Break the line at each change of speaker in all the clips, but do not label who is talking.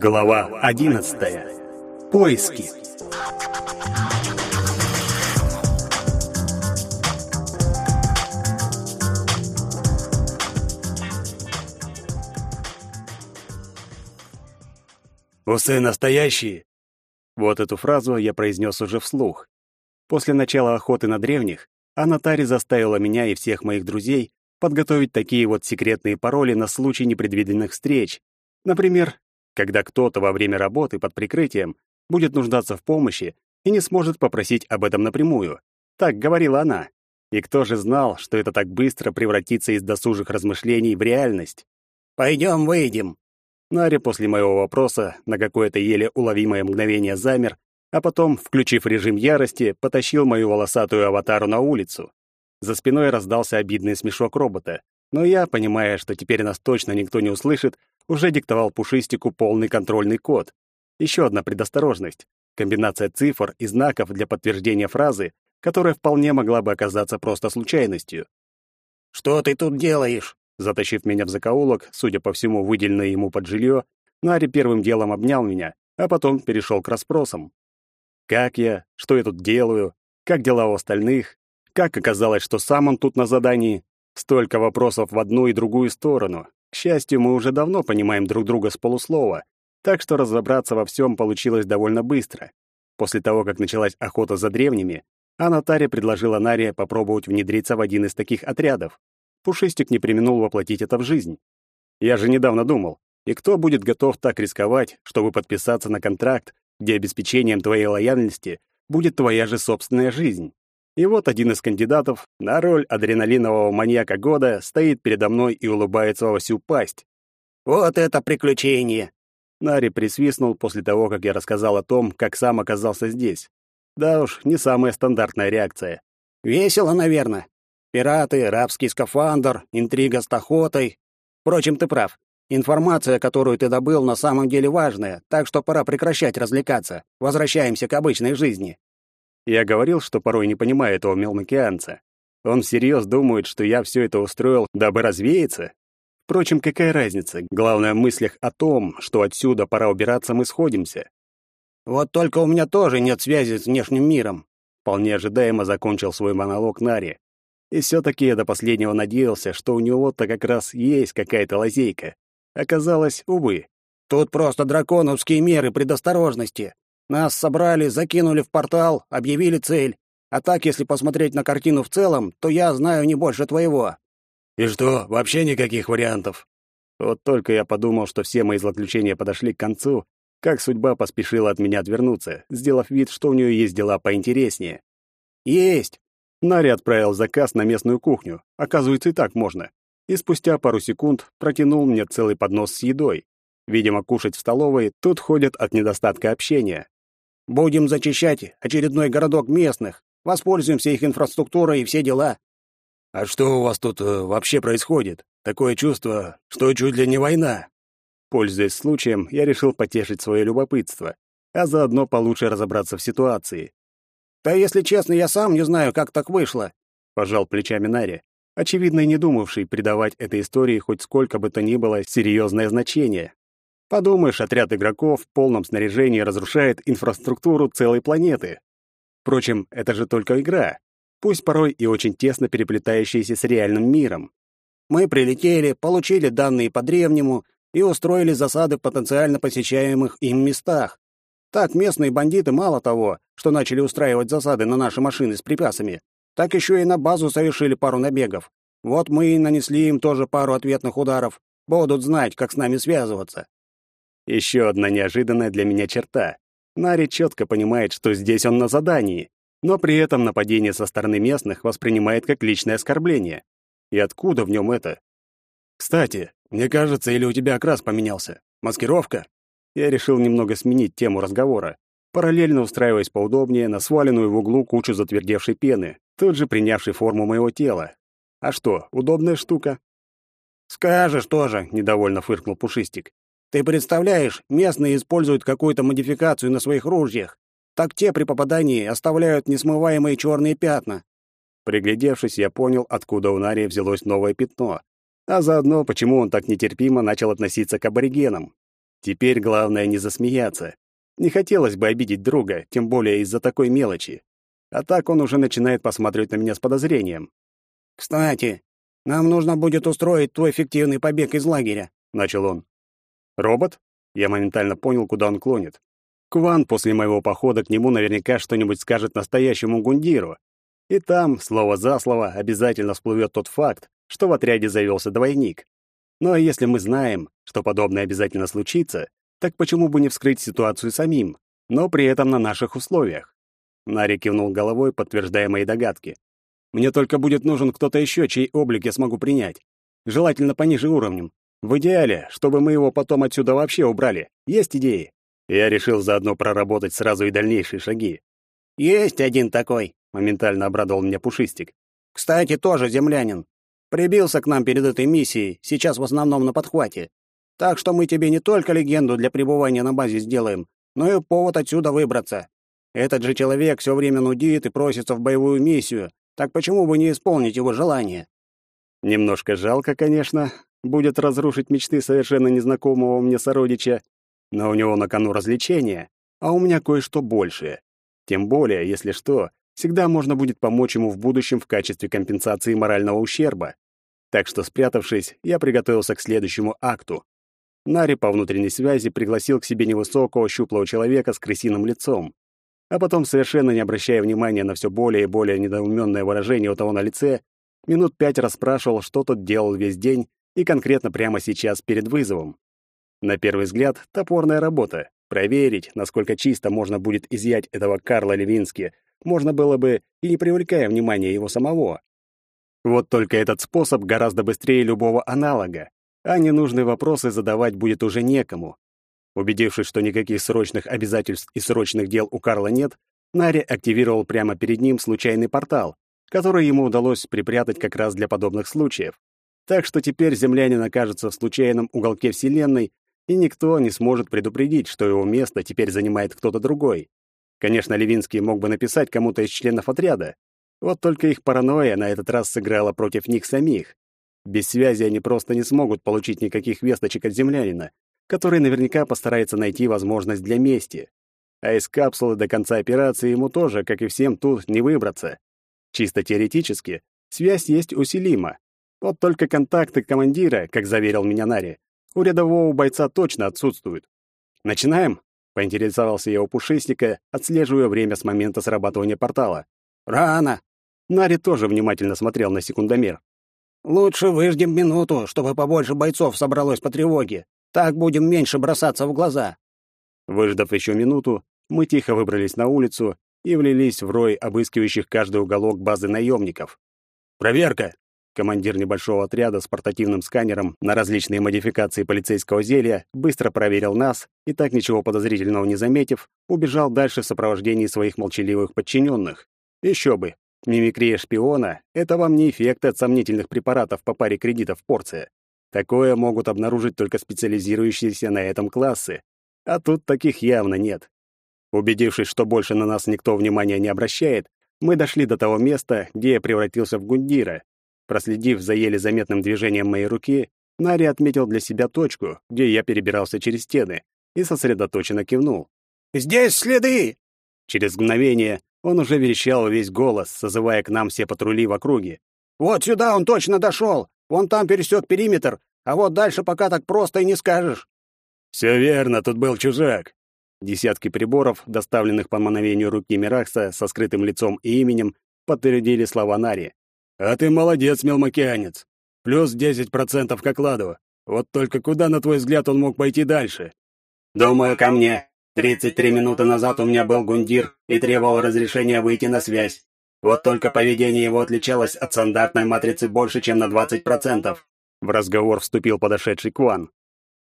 Глава одиннадцатая. Поиски. «Усы настоящие!» Вот эту фразу я произнес уже вслух. После начала охоты на древних Анатари заставила меня и всех моих друзей подготовить такие вот секретные пароли на случай непредвиденных встреч. Например, когда кто-то во время работы под прикрытием будет нуждаться в помощи и не сможет попросить об этом напрямую. Так говорила она. И кто же знал, что это так быстро превратится из досужих размышлений в реальность? «Пойдем, выйдем». Наря после моего вопроса на какое-то еле уловимое мгновение замер, а потом, включив режим ярости, потащил мою волосатую аватару на улицу. За спиной раздался обидный смешок робота, но я, понимая, что теперь нас точно никто не услышит, уже диктовал Пушистику полный контрольный код. Еще одна предосторожность — комбинация цифр и знаков для подтверждения фразы, которая вполне могла бы оказаться просто случайностью. «Что ты тут делаешь?» Затащив меня в закоулок, судя по всему, выделенное ему под жилье, Нари первым делом обнял меня, а потом перешел к расспросам. Как я? Что я тут делаю? Как дела у остальных? Как оказалось, что сам он тут на задании? Столько вопросов в одну и другую сторону. К счастью, мы уже давно понимаем друг друга с полуслова, так что разобраться во всем получилось довольно быстро. После того, как началась охота за древними, Анатария предложила Наре попробовать внедриться в один из таких отрядов. Пушистик не применул воплотить это в жизнь. Я же недавно думал, и кто будет готов так рисковать, чтобы подписаться на контракт, где обеспечением твоей лояльности будет твоя же собственная жизнь? И вот один из кандидатов на роль адреналинового маньяка года стоит передо мной и улыбается во всю пасть. «Вот это приключение!» Нари присвистнул после того, как я рассказал о том, как сам оказался здесь. Да уж, не самая стандартная реакция. «Весело, наверное. Пираты, рабский скафандр, интрига с охотой. Впрочем, ты прав. Информация, которую ты добыл, на самом деле важная, так что пора прекращать развлекаться. Возвращаемся к обычной жизни». Я говорил, что порой не понимаю этого мелмокеанца. Он всерьез думает, что я все это устроил, дабы развеяться? Впрочем, какая разница? Главное, в мыслях о том, что отсюда пора убираться, мы сходимся. Вот только у меня тоже нет связи с внешним миром. Вполне ожидаемо закончил свой монолог Нари. И все-таки я до последнего надеялся, что у него-то как раз есть какая-то лазейка. Оказалось, увы. Тут просто драконовские меры предосторожности. Нас собрали, закинули в портал, объявили цель. А так, если посмотреть на картину в целом, то я знаю не больше твоего». «И что, вообще никаких вариантов?» Вот только я подумал, что все мои злоключения подошли к концу, как судьба поспешила от меня отвернуться, сделав вид, что у нее есть дела поинтереснее. «Есть!» Нари отправил заказ на местную кухню. Оказывается, и так можно. И спустя пару секунд протянул мне целый поднос с едой. Видимо, кушать в столовой тут ходят от недостатка общения. Будем зачищать очередной городок местных, воспользуемся их инфраструктурой и все дела. А что у вас тут э, вообще происходит? Такое чувство, что чуть ли не война. Пользуясь случаем, я решил потешить свое любопытство, а заодно получше разобраться в ситуации. Да если честно, я сам не знаю, как так вышло, пожал плечами Нари, очевидно, не думавший придавать этой истории хоть сколько бы то ни было серьезное значение. Подумаешь, отряд игроков в полном снаряжении разрушает инфраструктуру целой планеты. Впрочем, это же только игра, пусть порой и очень тесно переплетающаяся с реальным миром. Мы прилетели, получили данные по древнему и устроили засады в потенциально посещаемых им местах. Так местные бандиты мало того, что начали устраивать засады на наши машины с припасами, так еще и на базу совершили пару набегов. Вот мы и нанесли им тоже пару ответных ударов. Будут знать, как с нами связываться. Еще одна неожиданная для меня черта. Нари четко понимает, что здесь он на задании, но при этом нападение со стороны местных воспринимает как личное оскорбление. И откуда в нем это? Кстати, мне кажется, или у тебя окрас поменялся? Маскировка? Я решил немного сменить тему разговора, параллельно устраиваясь поудобнее на сваленную в углу кучу затвердевшей пены, тут же принявшей форму моего тела. А что, удобная штука? «Скажешь тоже», — недовольно фыркнул Пушистик. Ты представляешь, местные используют какую-то модификацию на своих ружьях. Так те при попадании оставляют несмываемые черные пятна. Приглядевшись, я понял, откуда у Нарии взялось новое пятно, а заодно, почему он так нетерпимо начал относиться к аборигенам. Теперь главное не засмеяться. Не хотелось бы обидеть друга, тем более из-за такой мелочи. А так он уже начинает посматривать на меня с подозрением.
«Кстати, нам нужно будет устроить твой фиктивный побег из лагеря», — начал он.
«Робот?» Я моментально понял, куда он клонит. Кван после моего похода к нему наверняка что-нибудь скажет настоящему Гундиру. И там, слово за слово, обязательно всплывет тот факт, что в отряде завелся двойник. Но если мы знаем, что подобное обязательно случится, так почему бы не вскрыть ситуацию самим, но при этом на наших условиях? Нари кивнул головой, подтверждая мои догадки. Мне только будет нужен кто-то еще, чей облик я смогу принять. Желательно пониже уровнем. В идеале, чтобы мы его потом отсюда вообще убрали. Есть идеи? Я решил заодно проработать сразу и дальнейшие шаги.
«Есть один такой», — моментально обрадовал меня Пушистик. «Кстати, тоже землянин. Прибился к нам перед этой миссией, сейчас в основном на подхвате. Так что мы тебе не только легенду для пребывания на базе сделаем, но и повод отсюда выбраться. Этот же человек все время нудит и просится в боевую миссию, так почему бы не исполнить его желание?
Немножко жалко, конечно, будет разрушить мечты совершенно незнакомого мне сородича, но у него на кону развлечения, а у меня кое-что большее. Тем более, если что, всегда можно будет помочь ему в будущем в качестве компенсации морального ущерба. Так что, спрятавшись, я приготовился к следующему акту. Нари по внутренней связи пригласил к себе невысокого, щуплого человека с крысиным лицом а потом, совершенно не обращая внимания на все более и более недоуменное выражение у того на лице, минут пять расспрашивал, что тот делал весь день и конкретно прямо сейчас перед вызовом. На первый взгляд, топорная работа. Проверить, насколько чисто можно будет изъять этого Карла Левински, можно было бы и не привлекая внимания его самого. Вот только этот способ гораздо быстрее любого аналога, а ненужные вопросы задавать будет уже некому. Убедившись, что никаких срочных обязательств и срочных дел у Карла нет, Нари активировал прямо перед ним случайный портал, который ему удалось припрятать как раз для подобных случаев. Так что теперь землянин окажется в случайном уголке Вселенной, и никто не сможет предупредить, что его место теперь занимает кто-то другой. Конечно, Левинский мог бы написать кому-то из членов отряда. Вот только их паранойя на этот раз сыграла против них самих. Без связи они просто не смогут получить никаких весточек от землянина, который наверняка постарается найти возможность для мести. А из капсулы до конца операции ему тоже, как и всем тут, не выбраться. Чисто теоретически, связь есть усилима. Вот только контакты командира, как заверил меня Нари, у рядового бойца точно отсутствуют. «Начинаем?» — поинтересовался я у Пушистика, отслеживая время с момента срабатывания портала.
«Рано!»
Нари тоже внимательно смотрел на секундомер.
«Лучше выждем минуту, чтобы побольше бойцов собралось по тревоге. Так будем меньше бросаться в глаза.
Выждав еще минуту, мы тихо выбрались на улицу и влились в рой обыскивающих каждый уголок базы наемников. «Проверка!» Командир небольшого отряда с портативным сканером на различные модификации полицейского зелья быстро проверил нас и, так ничего подозрительного не заметив, убежал дальше в сопровождении своих молчаливых подчиненных. Еще бы! Мимикрия шпиона — это вам не эффект от сомнительных препаратов по паре кредитов порция. Такое могут обнаружить только специализирующиеся на этом классы, а тут таких явно нет. Убедившись, что больше на нас никто внимания не обращает, мы дошли до того места, где я превратился в гундира. Проследив за еле заметным движением моей руки, Нари отметил для себя точку, где я перебирался через стены, и сосредоточенно кивнул.
«Здесь следы!»
Через мгновение он уже верещал весь голос, созывая к нам все патрули в округе.
«Вот сюда он точно дошел! Вон там пересек периметр, а вот дальше пока так просто и не скажешь».
«Все верно, тут был чужак». Десятки приборов, доставленных по мановению руки Миракса со скрытым лицом и именем, подтвердили слова Нари. «А ты молодец, мелмокеанец. Плюс 10% к окладу. Вот только куда, на твой взгляд, он мог пойти дальше?»
«Думаю, ко мне. 33 минуты назад у меня был гундир и требовал разрешения выйти на связь. Вот только поведение его отличалось от стандартной матрицы больше, чем на 20%.
В разговор вступил подошедший Кван.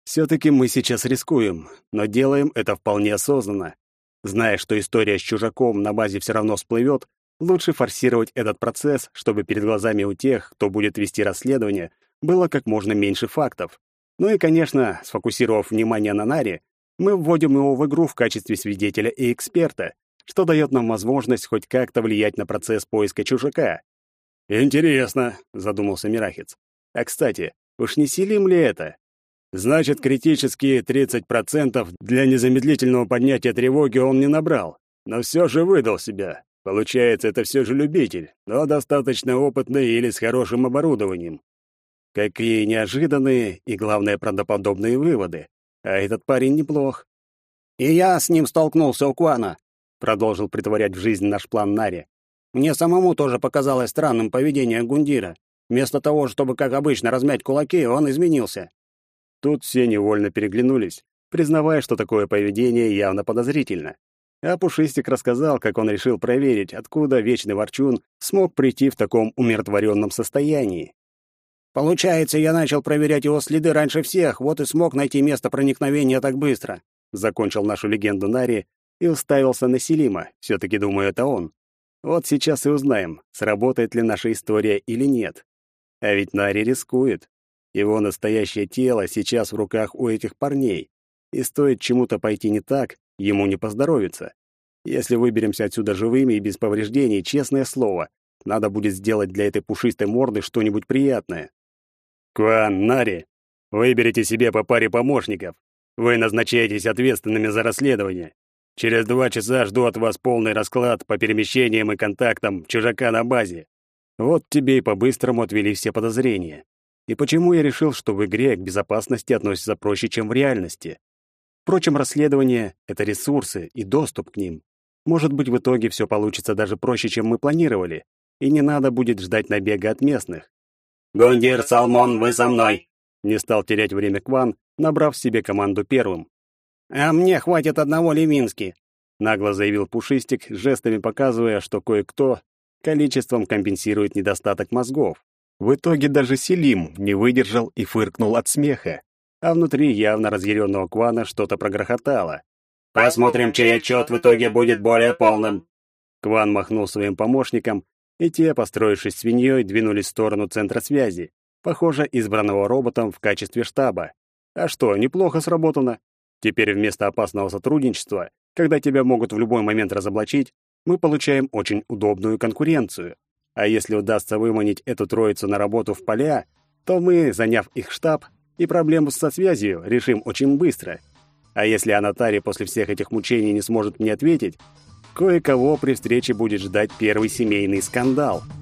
Все-таки мы сейчас рискуем, но делаем это вполне осознанно. Зная, что история с чужаком на базе все равно всплывет, лучше форсировать этот процесс, чтобы перед глазами у тех, кто будет вести расследование, было как можно меньше фактов. Ну и, конечно, сфокусировав внимание на Наре, мы вводим его в игру в качестве свидетеля и эксперта, что дает нам возможность хоть как-то влиять на процесс поиска чужака. «Интересно», — задумался Мирахец. «А, кстати, уж не Селим ли это? Значит, критические 30% для незамедлительного поднятия тревоги он не набрал. Но все же выдал себя. Получается, это все же любитель, но достаточно опытный или с хорошим оборудованием. Какие неожиданные и, главное, правдоподобные выводы. А этот парень неплох.
«И я с ним столкнулся у Куана», — продолжил притворять в жизнь наш план Нари. «Мне самому тоже показалось странным поведение Гундира. Вместо того, чтобы, как обычно, размять кулаки, он изменился.
Тут все невольно переглянулись, признавая, что такое поведение явно подозрительно. А Пушистик рассказал, как он решил проверить, откуда Вечный Ворчун смог прийти в таком умиротворенном состоянии.
«Получается, я начал проверять его следы раньше всех, вот и смог найти место проникновения так быстро»,
закончил нашу легенду Нари и уставился на Селима, все-таки думаю, это он. Вот сейчас и узнаем, сработает ли наша история или нет. А ведь Нари рискует. Его настоящее тело сейчас в руках у этих парней, и стоит чему-то пойти не так, ему не поздоровится. Если выберемся отсюда живыми и без повреждений, честное слово, надо будет сделать для этой пушистой морды что-нибудь приятное. Куан, Нари, выберите себе по паре помощников. Вы назначаетесь ответственными за расследование. Через два часа жду от вас полный расклад по перемещениям и контактам чужака на базе. Вот тебе и по-быстрому отвели все подозрения. И почему я решил, что в игре к безопасности относятся проще, чем в реальности? Впрочем, расследование — это ресурсы и доступ к ним. Может быть, в итоге все получится даже проще, чем мы планировали, и не надо будет ждать набега от местных.
«Гундир, Салмон, вы со мной!»
Не стал терять время Кван, набрав себе команду первым.
«А мне хватит одного Левински», —
нагло заявил Пушистик, жестами показывая, что кое-кто количеством компенсирует недостаток мозгов. В итоге даже Селим не выдержал и фыркнул от смеха, а внутри явно разъяренного Квана что-то прогрохотало.
«Посмотрим, чей отчет в итоге будет более полным».
Кван махнул своим помощникам, и те, построившись свиньей, двинулись в сторону центра связи, похоже, избранного роботом в качестве штаба. А что, неплохо сработано. Теперь вместо опасного сотрудничества, когда тебя могут в любой момент разоблачить, мы получаем очень удобную конкуренцию. А если удастся выманить эту троицу на работу в поля, то мы, заняв их штаб, и проблему со связью решим очень быстро. А если Анатари после всех этих мучений не сможет мне ответить, кое-кого при встрече будет ждать первый семейный скандал —